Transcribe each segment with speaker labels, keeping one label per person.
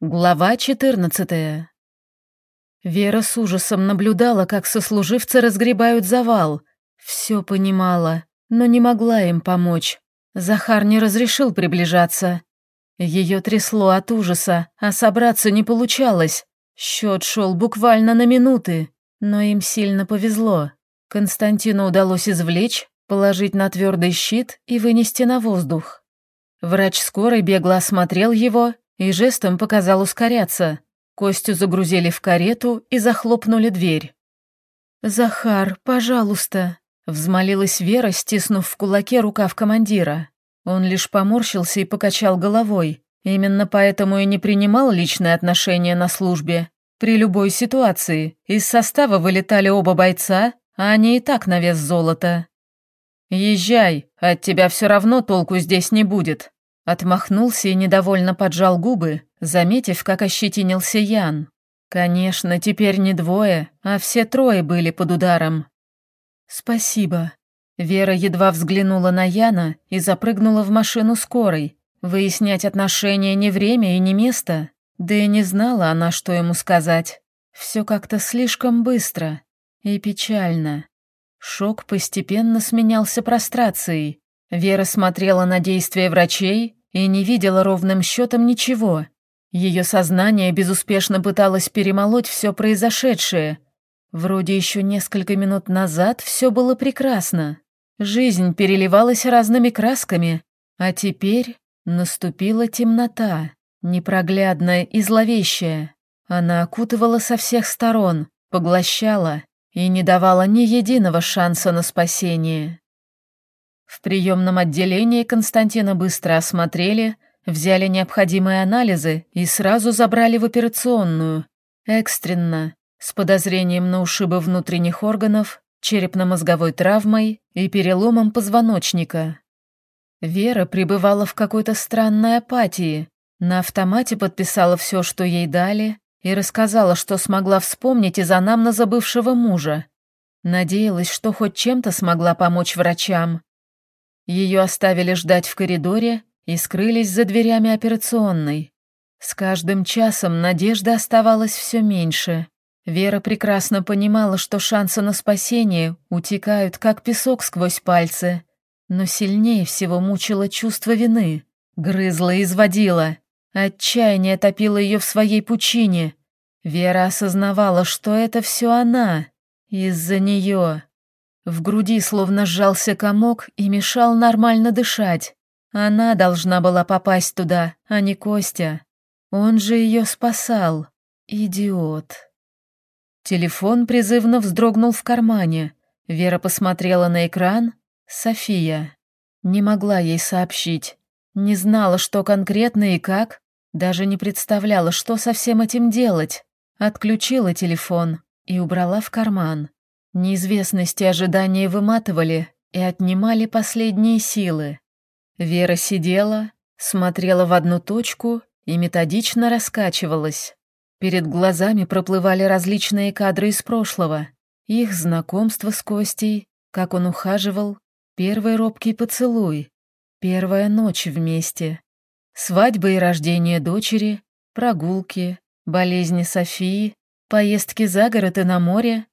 Speaker 1: Глава 14 Вера с ужасом наблюдала, как сослуживцы разгребают завал. Все понимала, но не могла им помочь. Захар не разрешил приближаться. Ее трясло от ужаса, а собраться не получалось. Счет шел буквально на минуты, но им сильно повезло. Константину удалось извлечь, положить на твердый щит и вынести на воздух. Врач скорой бегло осмотрел его и жестом показал ускоряться. Костю загрузили в карету и захлопнули дверь. «Захар, пожалуйста», — взмолилась Вера, стиснув в кулаке рукав командира. Он лишь поморщился и покачал головой. Именно поэтому и не принимал личные отношения на службе. При любой ситуации из состава вылетали оба бойца, а они и так на вес золота. «Езжай, от тебя все равно толку здесь не будет», Отмахнулся и недовольно поджал губы, заметив, как ощетинился Ян. Конечно, теперь не двое, а все трое были под ударом. «Спасибо». Вера едва взглянула на Яна и запрыгнула в машину скорой. Выяснять отношения не время и не место. Да и не знала она, что ему сказать. Все как-то слишком быстро и печально. Шок постепенно сменялся прострацией. Вера смотрела на действия врачей, и не видела ровным счетом ничего. Ее сознание безуспешно пыталось перемолоть все произошедшее. Вроде еще несколько минут назад все было прекрасно. Жизнь переливалась разными красками, а теперь наступила темнота, непроглядная и зловещая. Она окутывала со всех сторон, поглощала и не давала ни единого шанса на спасение. В приемном отделении Константина быстро осмотрели, взяли необходимые анализы и сразу забрали в операционную. Экстренно, с подозрением на ушибы внутренних органов, черепно-мозговой травмой и переломом позвоночника. Вера пребывала в какой-то странной апатии, на автомате подписала все, что ей дали, и рассказала, что смогла вспомнить из анамнеза бывшего мужа. Надеялась, что хоть чем-то смогла помочь врачам, ее оставили ждать в коридоре и скрылись за дверями операционной. С каждым часом надежды оставалось все меньше. Вера прекрасно понимала, что шансы на спасение утекают, как песок сквозь пальцы. Но сильнее всего мучило чувство вины. Грызла и изводила. Отчаяние топило ее в своей пучине. Вера осознавала, что это все она. Из-за нее. В груди словно сжался комок и мешал нормально дышать. Она должна была попасть туда, а не Костя. Он же ее спасал. Идиот. Телефон призывно вздрогнул в кармане. Вера посмотрела на экран. София. Не могла ей сообщить. Не знала, что конкретно и как. Даже не представляла, что со всем этим делать. Отключила телефон и убрала в карман. Неизвестность и ожидания выматывали и отнимали последние силы. Вера сидела, смотрела в одну точку и методично раскачивалась. Перед глазами проплывали различные кадры из прошлого. Их знакомство с Костей, как он ухаживал, первый робкий поцелуй, первая ночь вместе, свадьба и рождение дочери, прогулки, болезни Софии, поездки за город и на море,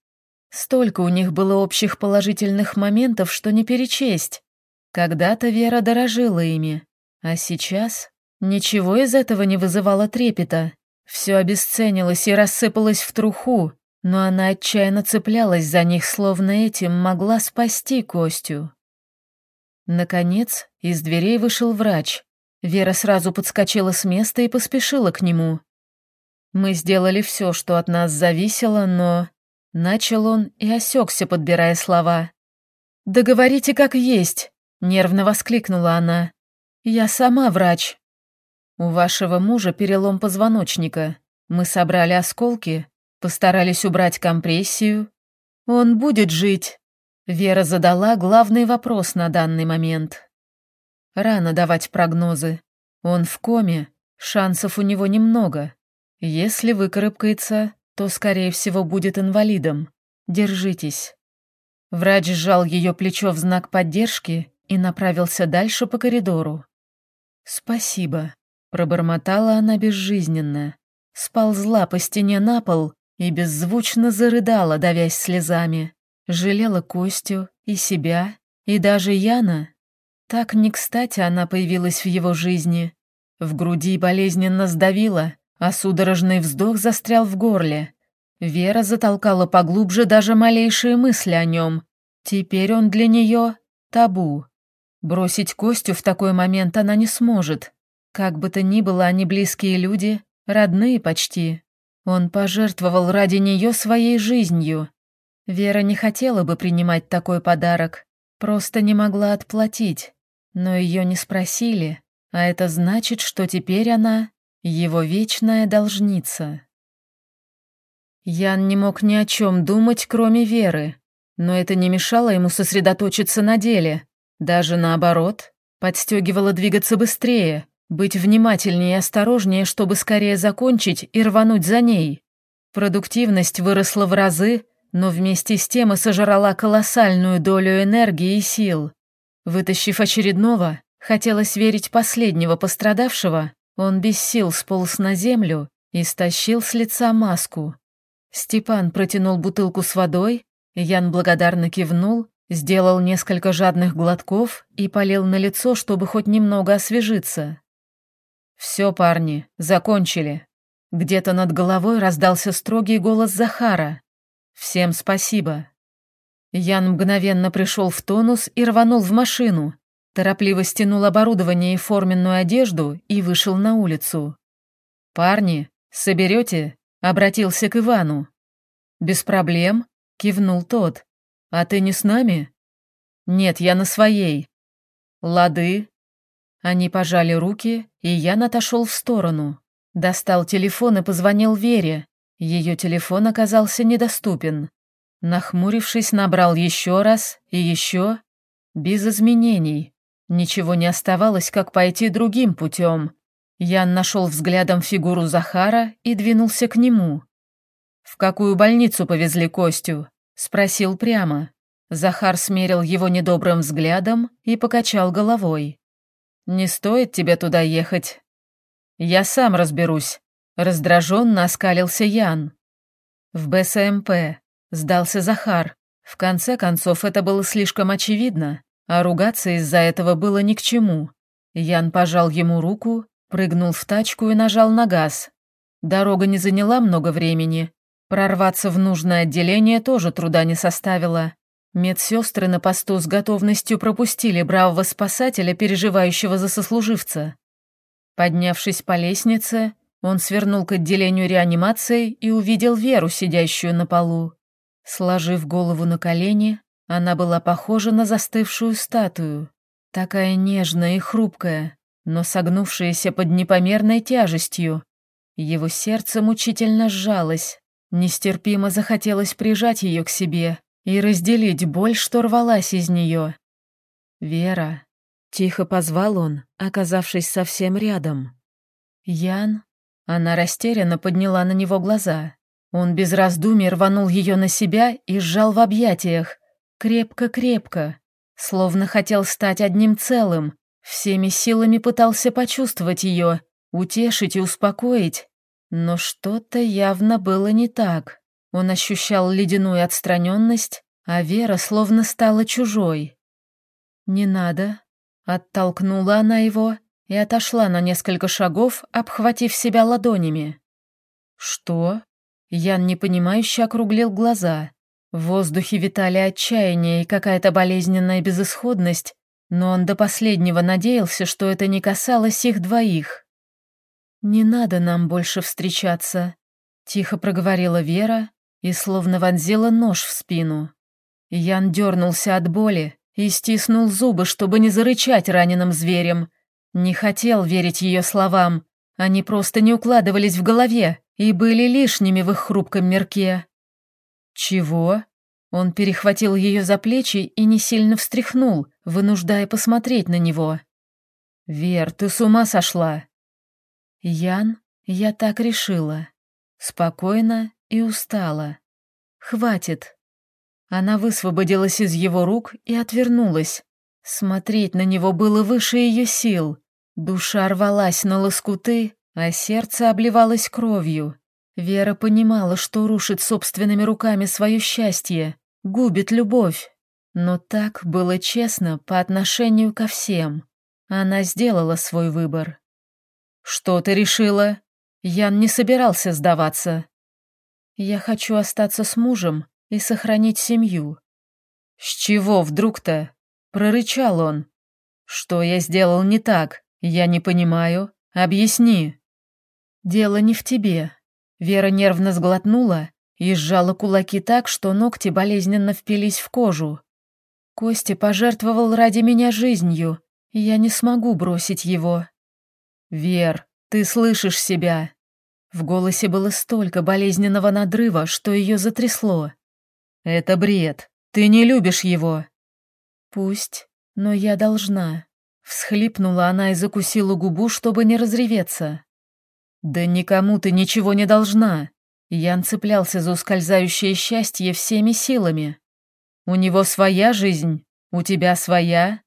Speaker 1: Столько у них было общих положительных моментов, что не перечесть. Когда-то Вера дорожила ими, а сейчас ничего из этого не вызывало трепета. Все обесценилось и рассыпалось в труху, но она отчаянно цеплялась за них, словно этим могла спасти Костю. Наконец, из дверей вышел врач. Вера сразу подскочила с места и поспешила к нему. Мы сделали все, что от нас зависело, но... Начал он и осекся, подбирая слова. «Да говорите как есть», — нервно воскликнула она. «Я сама врач». «У вашего мужа перелом позвоночника. Мы собрали осколки, постарались убрать компрессию. Он будет жить». Вера задала главный вопрос на данный момент. Рано давать прогнозы. Он в коме, шансов у него немного. Если выкарабкается, то, скорее всего, будет инвалидом. Держитесь». Врач сжал ее плечо в знак поддержки и направился дальше по коридору. «Спасибо», — Пробормотала она безжизненно, сползла по стене на пол и беззвучно зарыдала, давясь слезами. Жалела Костю и себя, и даже Яна. Так не кстати она появилась в его жизни. В груди болезненно сдавила, а судорожный вздох застрял в горле. Вера затолкала поглубже даже малейшие мысли о нем. Теперь он для нее табу. Бросить Костю в такой момент она не сможет. Как бы то ни было, они близкие люди, родные почти. Он пожертвовал ради нее своей жизнью. Вера не хотела бы принимать такой подарок, просто не могла отплатить. Но ее не спросили, а это значит, что теперь она его вечная должница. Ян не мог ни о чем думать, кроме Веры, но это не мешало ему сосредоточиться на деле. Даже наоборот, подстегивало двигаться быстрее, быть внимательнее и осторожнее, чтобы скорее закончить и рвануть за ней. Продуктивность выросла в разы, но вместе с тем и сожрала колоссальную долю энергии и сил. Вытащив очередного, хотелось верить последнего пострадавшего, он без сил сполз на землю и стащил с лица маску. Степан протянул бутылку с водой, Ян благодарно кивнул, сделал несколько жадных глотков и полил на лицо, чтобы хоть немного освежиться. «Все, парни, закончили». Где-то над головой раздался строгий голос Захара. «Всем спасибо». Ян мгновенно пришел в тонус и рванул в машину, торопливо стянул оборудование и форменную одежду и вышел на улицу. «Парни, соберете?» — обратился к Ивану. «Без проблем», — кивнул тот. «А ты не с нами?» «Нет, я на своей». «Лады», они пожали руки, и Ян отошел в сторону. Достал телефон и позвонил Вере. Ее телефон оказался недоступен. Нахмурившись, набрал еще раз и еще. Без изменений. Ничего не оставалось, как пойти другим путем. Ян нашел взглядом фигуру Захара и двинулся к нему. «В какую больницу повезли Костю?» — спросил прямо. Захар смерил его недобрым взглядом и покачал головой. Не стоит тебе туда ехать. Я сам разберусь. Раздраженно оскалился Ян. В БСМП. Сдался Захар. В конце концов, это было слишком очевидно, а ругаться из-за этого было ни к чему. Ян пожал ему руку, прыгнул в тачку и нажал на газ. Дорога не заняла много времени. Прорваться в нужное отделение тоже труда не составило. Медсестры на посту с готовностью пропустили бравого спасателя, переживающего за сослуживца. Поднявшись по лестнице, он свернул к отделению реанимации и увидел Веру, сидящую на полу. Сложив голову на колени, она была похожа на застывшую статую, такая нежная и хрупкая, но согнувшаяся под непомерной тяжестью. Его сердце мучительно сжалось, нестерпимо захотелось прижать ее к себе, и разделить боль, что рвалась из нее. «Вера», — тихо позвал он, оказавшись совсем рядом. «Ян?» Она растерянно подняла на него глаза. Он без раздумий рванул ее на себя и сжал в объятиях. Крепко-крепко. Словно хотел стать одним целым. Всеми силами пытался почувствовать ее, утешить и успокоить. Но что-то явно было не так. Он ощущал ледяную отстраненность, а Вера словно стала чужой. «Не надо», — оттолкнула она его и отошла на несколько шагов, обхватив себя ладонями. «Что?» Ян непонимающе округлил глаза. В воздухе витали отчаяние и какая-то болезненная безысходность, но он до последнего надеялся, что это не касалось их двоих. «Не надо нам больше встречаться», — тихо проговорила Вера, и словно вонзила нож в спину. Ян дернулся от боли и стиснул зубы, чтобы не зарычать раненым зверем. Не хотел верить ее словам, они просто не укладывались в голове и были лишними в их хрупком мирке. «Чего?» Он перехватил ее за плечи и не сильно встряхнул, вынуждая посмотреть на него. «Вер, ты с ума сошла?» «Ян, я так решила. Спокойно и устала. Хватит. Она высвободилась из его рук и отвернулась. Смотреть на него было выше ее сил. Душа рвалась на лоскуты, а сердце обливалось кровью. Вера понимала, что рушит собственными руками свое счастье, губит любовь. Но так было честно по отношению ко всем. Она сделала свой выбор. «Что ты решила?» Ян не собирался сдаваться. «Я хочу остаться с мужем и сохранить семью». «С чего вдруг-то?» — прорычал он. «Что я сделал не так? Я не понимаю. Объясни». «Дело не в тебе». Вера нервно сглотнула и сжала кулаки так, что ногти болезненно впились в кожу. Костя пожертвовал ради меня жизнью, и я не смогу бросить его. «Вер, ты слышишь себя?» В голосе было столько болезненного надрыва, что ее затрясло. «Это бред. Ты не любишь его». «Пусть, но я должна». Всхлипнула она и закусила губу, чтобы не разреветься. «Да никому ты ничего не должна». Ян цеплялся за ускользающее счастье всеми силами. «У него своя жизнь, у тебя своя?»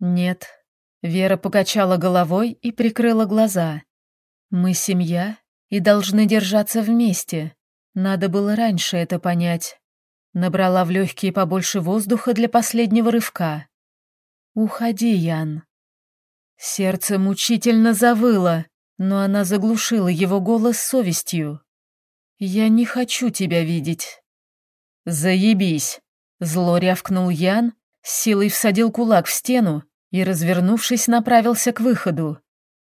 Speaker 1: «Нет». Вера покачала головой и прикрыла глаза. «Мы семья, и должны держаться вместе. Надо было раньше это понять. Набрала в легкие побольше воздуха для последнего рывка. «Уходи, Ян». Сердце мучительно завыло, но она заглушила его голос совестью. «Я не хочу тебя видеть». «Заебись!» — зло рявкнул Ян, силой всадил кулак в стену и, развернувшись, направился к выходу.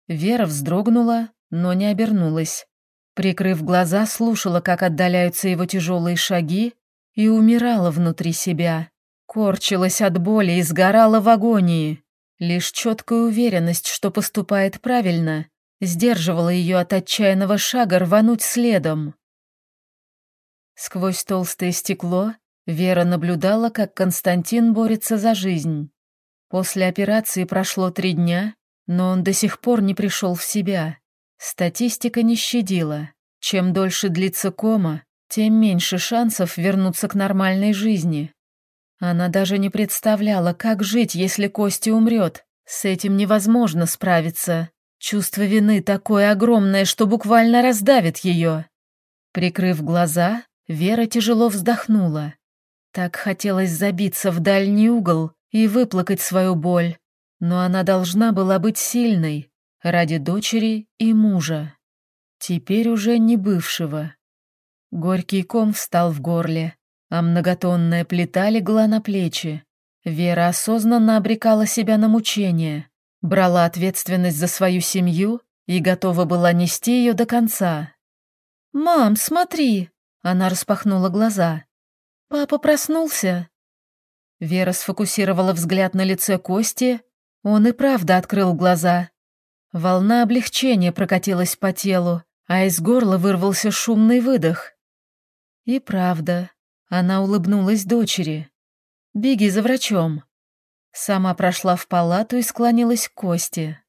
Speaker 1: Вера вздрогнула, но не обернулась. Прикрыв глаза, слушала, как отдаляются его тяжелые шаги, и умирала внутри себя. Корчилась от боли и сгорала в агонии. Лишь четкая уверенность, что поступает правильно, сдерживала ее от отчаянного шага рвануть следом. Сквозь толстое стекло Вера наблюдала, как Константин борется за жизнь. После операции прошло три дня, но он до сих пор не пришел в себя. Статистика не щадила. Чем дольше длится кома, тем меньше шансов вернуться к нормальной жизни. Она даже не представляла, как жить, если Костя умрет. С этим невозможно справиться. Чувство вины такое огромное, что буквально раздавит ее. Прикрыв глаза, Вера тяжело вздохнула. Так хотелось забиться в дальний угол и выплакать свою боль. Но она должна была быть сильной, Ради дочери и мужа. Теперь уже не бывшего. Горький ком встал в горле, а многотонная плита легла на плечи. Вера осознанно обрекала себя на мучение, брала ответственность за свою семью и готова была нести ее до конца. «Мам, смотри!» — она распахнула глаза. «Папа проснулся!» Вера сфокусировала взгляд на лице Кости. Он и правда открыл глаза, Волна облегчения прокатилась по телу, а из горла вырвался шумный выдох. И правда, она улыбнулась дочери. «Беги за врачом». Сама прошла в палату и склонилась к Косте.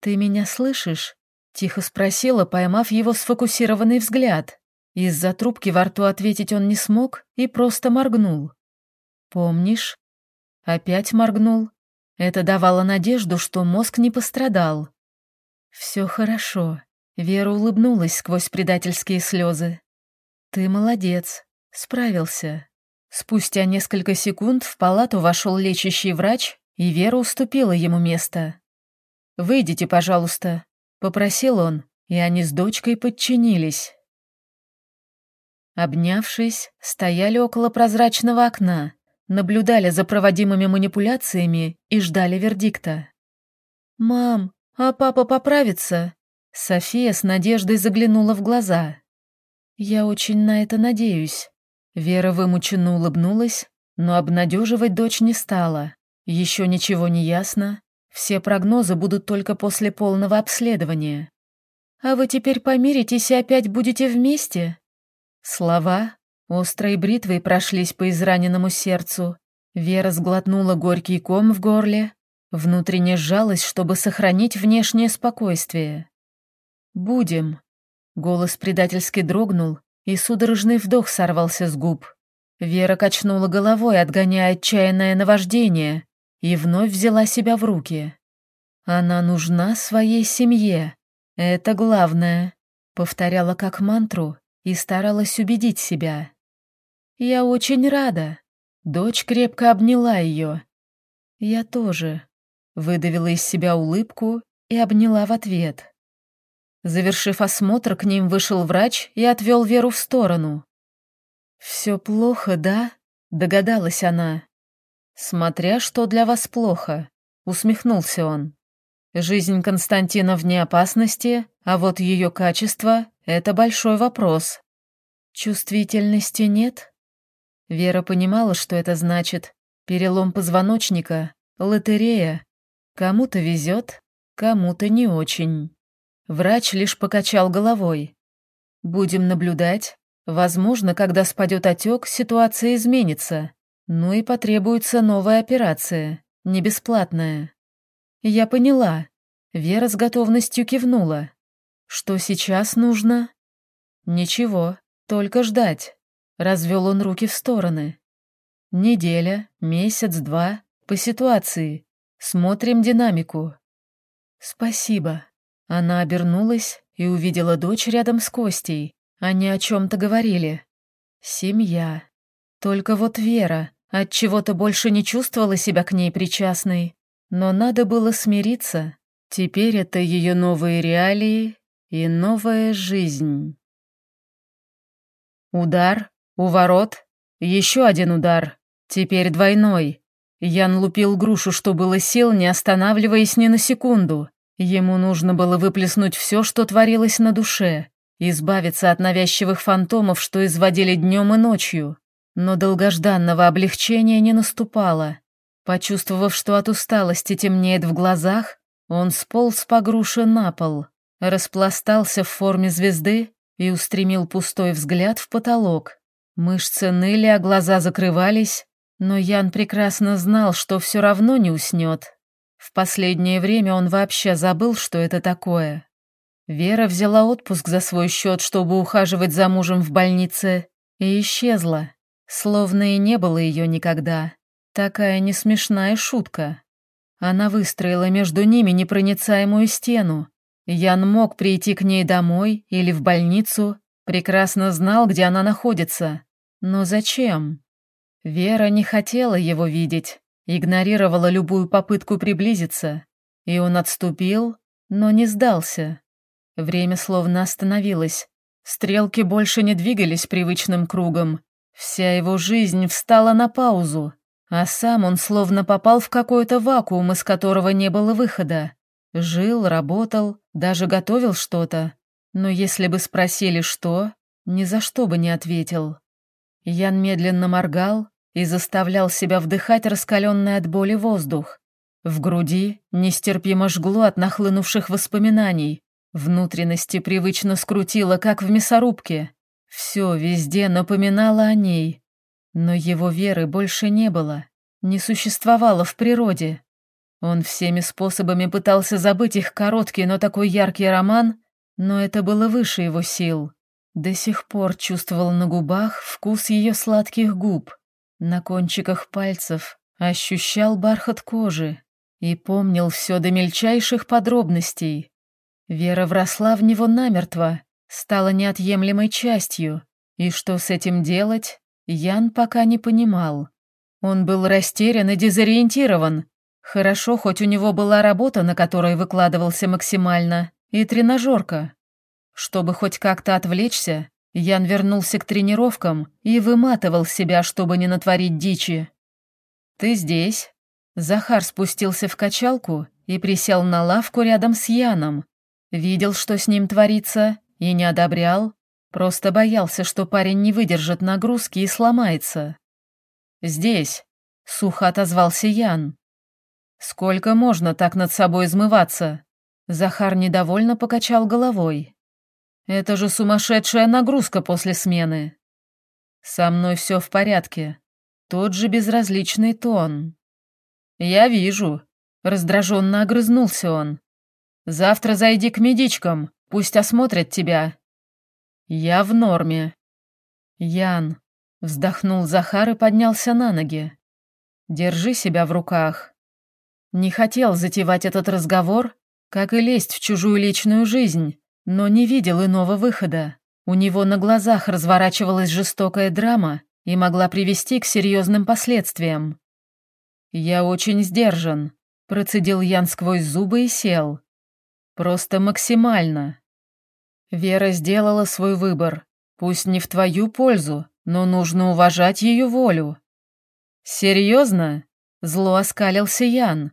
Speaker 1: «Ты меня слышишь?» — тихо спросила, поймав его сфокусированный взгляд. Из-за трубки во рту ответить он не смог и просто моргнул. «Помнишь?» Опять моргнул. Это давало надежду, что мозг не пострадал. «Все хорошо», — Вера улыбнулась сквозь предательские слезы. «Ты молодец, справился». Спустя несколько секунд в палату вошел лечащий врач, и Вера уступила ему место. «Выйдите, пожалуйста», — попросил он, и они с дочкой подчинились. Обнявшись, стояли около прозрачного окна, наблюдали за проводимыми манипуляциями и ждали вердикта. «Мам, «А папа поправится?» София с надеждой заглянула в глаза. «Я очень на это надеюсь». Вера вымученно улыбнулась, но обнадеживать дочь не стала. Еще ничего не ясно. Все прогнозы будут только после полного обследования. «А вы теперь помиритесь и опять будете вместе?» Слова острой бритвой прошлись по израненному сердцу. Вера сглотнула горький ком в горле, Внутренне сжалась, чтобы сохранить внешнее спокойствие. «Будем». Голос предательски дрогнул, и судорожный вдох сорвался с губ. Вера качнула головой, отгоняя отчаянное наваждение, и вновь взяла себя в руки. Она нужна своей семье. Это главное. Повторяла как мантру и старалась убедить себя. Я очень рада. Дочь крепко обняла ее. Я тоже. Выдавила из себя улыбку и обняла в ответ. Завершив осмотр, к ним вышел врач и отвел Веру в сторону. «Все плохо, да?» — догадалась она. «Смотря что для вас плохо», — усмехнулся он. «Жизнь Константина вне опасности, а вот ее качество — это большой вопрос. Чувствительности нет?» Вера понимала, что это значит. Перелом позвоночника, лотерея. Кому-то везет, кому-то не очень. Врач лишь покачал головой. «Будем наблюдать. Возможно, когда спадет отек, ситуация изменится. Ну и потребуется новая операция, не бесплатная». «Я поняла». Вера с готовностью кивнула. «Что сейчас нужно?» «Ничего, только ждать». Развел он руки в стороны. «Неделя, месяц, два, по ситуации. Смотрим динамику». «Спасибо». Она обернулась и увидела дочь рядом с Костей. Они о чем-то говорили. Семья. Только вот Вера от чего то больше не чувствовала себя к ней причастной. Но надо было смириться. Теперь это ее новые реалии и новая жизнь. Удар, уворот, еще один удар. Теперь двойной. Ян лупил грушу, что было сил, не останавливаясь ни на секунду. Ему нужно было выплеснуть все, что творилось на душе, избавиться от навязчивых фантомов, что изводили днем и ночью. Но долгожданного облегчения не наступало. Почувствовав, что от усталости темнеет в глазах, он сполз по груше на пол, распластался в форме звезды и устремил пустой взгляд в потолок. Мышцы ныли, а глаза закрывались, но Ян прекрасно знал, что все равно не уснет. В последнее время он вообще забыл, что это такое. Вера взяла отпуск за свой счет, чтобы ухаживать за мужем в больнице, и исчезла, словно и не было ее никогда. Такая несмешная шутка. Она выстроила между ними непроницаемую стену. Ян мог прийти к ней домой или в больницу, прекрасно знал, где она находится. Но зачем? Вера не хотела его видеть игнорировала любую попытку приблизиться, и он отступил, но не сдался. Время словно остановилось. Стрелки больше не двигались привычным кругом. Вся его жизнь встала на паузу, а сам он словно попал в какой-то вакуум, из которого не было выхода. Жил, работал, даже готовил что-то. Но если бы спросили, что, ни за что бы не ответил. Ян медленно моргал, и заставлял себя вдыхать раскаленный от боли воздух. В груди нестерпимо жгло от нахлынувших воспоминаний. Внутренности привычно скрутило, как в мясорубке. Все везде напоминало о ней. Но его веры больше не было, не существовало в природе. Он всеми способами пытался забыть их короткий, но такой яркий роман, но это было выше его сил. До сих пор чувствовал на губах вкус ее сладких губ. На кончиках пальцев ощущал бархат кожи и помнил все до мельчайших подробностей. Вера вросла в него намертво, стала неотъемлемой частью, и что с этим делать, Ян пока не понимал. Он был растерян и дезориентирован. Хорошо, хоть у него была работа, на которой выкладывался максимально, и тренажерка. Чтобы хоть как-то отвлечься, Ян вернулся к тренировкам и выматывал себя, чтобы не натворить дичи. «Ты здесь?» Захар спустился в качалку и присел на лавку рядом с Яном. Видел, что с ним творится, и не одобрял, просто боялся, что парень не выдержит нагрузки и сломается. «Здесь», — сухо отозвался Ян. «Сколько можно так над собой измываться?» Захар недовольно покачал головой. Это же сумасшедшая нагрузка после смены. Со мной все в порядке. Тот же безразличный тон. Я вижу. Раздраженно огрызнулся он. Завтра зайди к медичкам, пусть осмотрят тебя. Я в норме. Ян. Вздохнул Захар и поднялся на ноги. Держи себя в руках. Не хотел затевать этот разговор, как и лезть в чужую личную жизнь, но не видел иного выхода. У него на глазах разворачивалась жестокая драма и могла привести к серьезным последствиям. «Я очень сдержан», — процедил Ян сквозь зубы и сел. «Просто максимально». Вера сделала свой выбор, пусть не в твою пользу, но нужно уважать ее волю. «Серьезно?» — зло оскалился Ян.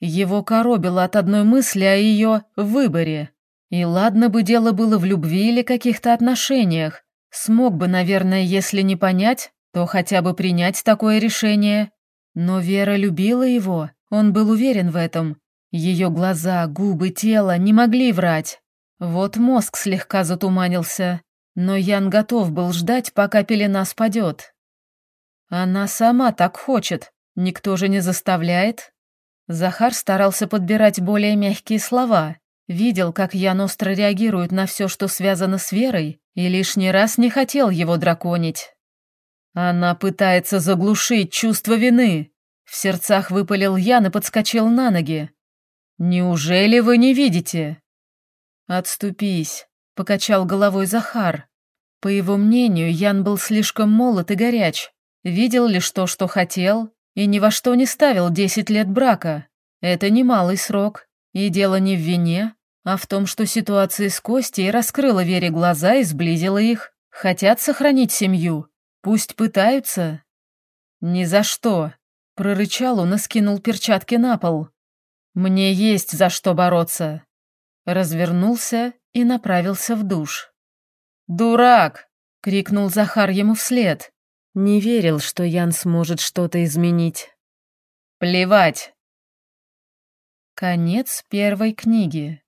Speaker 1: Его коробило от одной мысли о ее выборе. И ладно бы дело было в любви или каких-то отношениях. Смог бы, наверное, если не понять, то хотя бы принять такое решение. Но Вера любила его, он был уверен в этом. Ее глаза, губы, тело не могли врать. Вот мозг слегка затуманился, но Ян готов был ждать, пока пелена спадет. Она сама так хочет, никто же не заставляет. Захар старался подбирать более мягкие слова, видел, как Ян остро реагирует на все, что связано с Верой, и лишний раз не хотел его драконить. Она пытается заглушить чувство вины. В сердцах выпалил Ян и подскочил на ноги. «Неужели вы не видите?» «Отступись», — покачал головой Захар. По его мнению, Ян был слишком молод и горяч, видел лишь то, что хотел, и ни во что не ставил десять лет брака. Это немалый срок, и дело не в вине, а в том, что ситуация с Костей раскрыла Вере глаза и сблизила их. Хотят сохранить семью, пусть пытаются. «Ни за что», — прорычал он и скинул перчатки на пол. «Мне есть за что бороться». Развернулся и направился в душ. «Дурак!» — крикнул Захар ему вслед. Не верил, что Ян сможет что-то изменить. Плевать. Конец первой книги.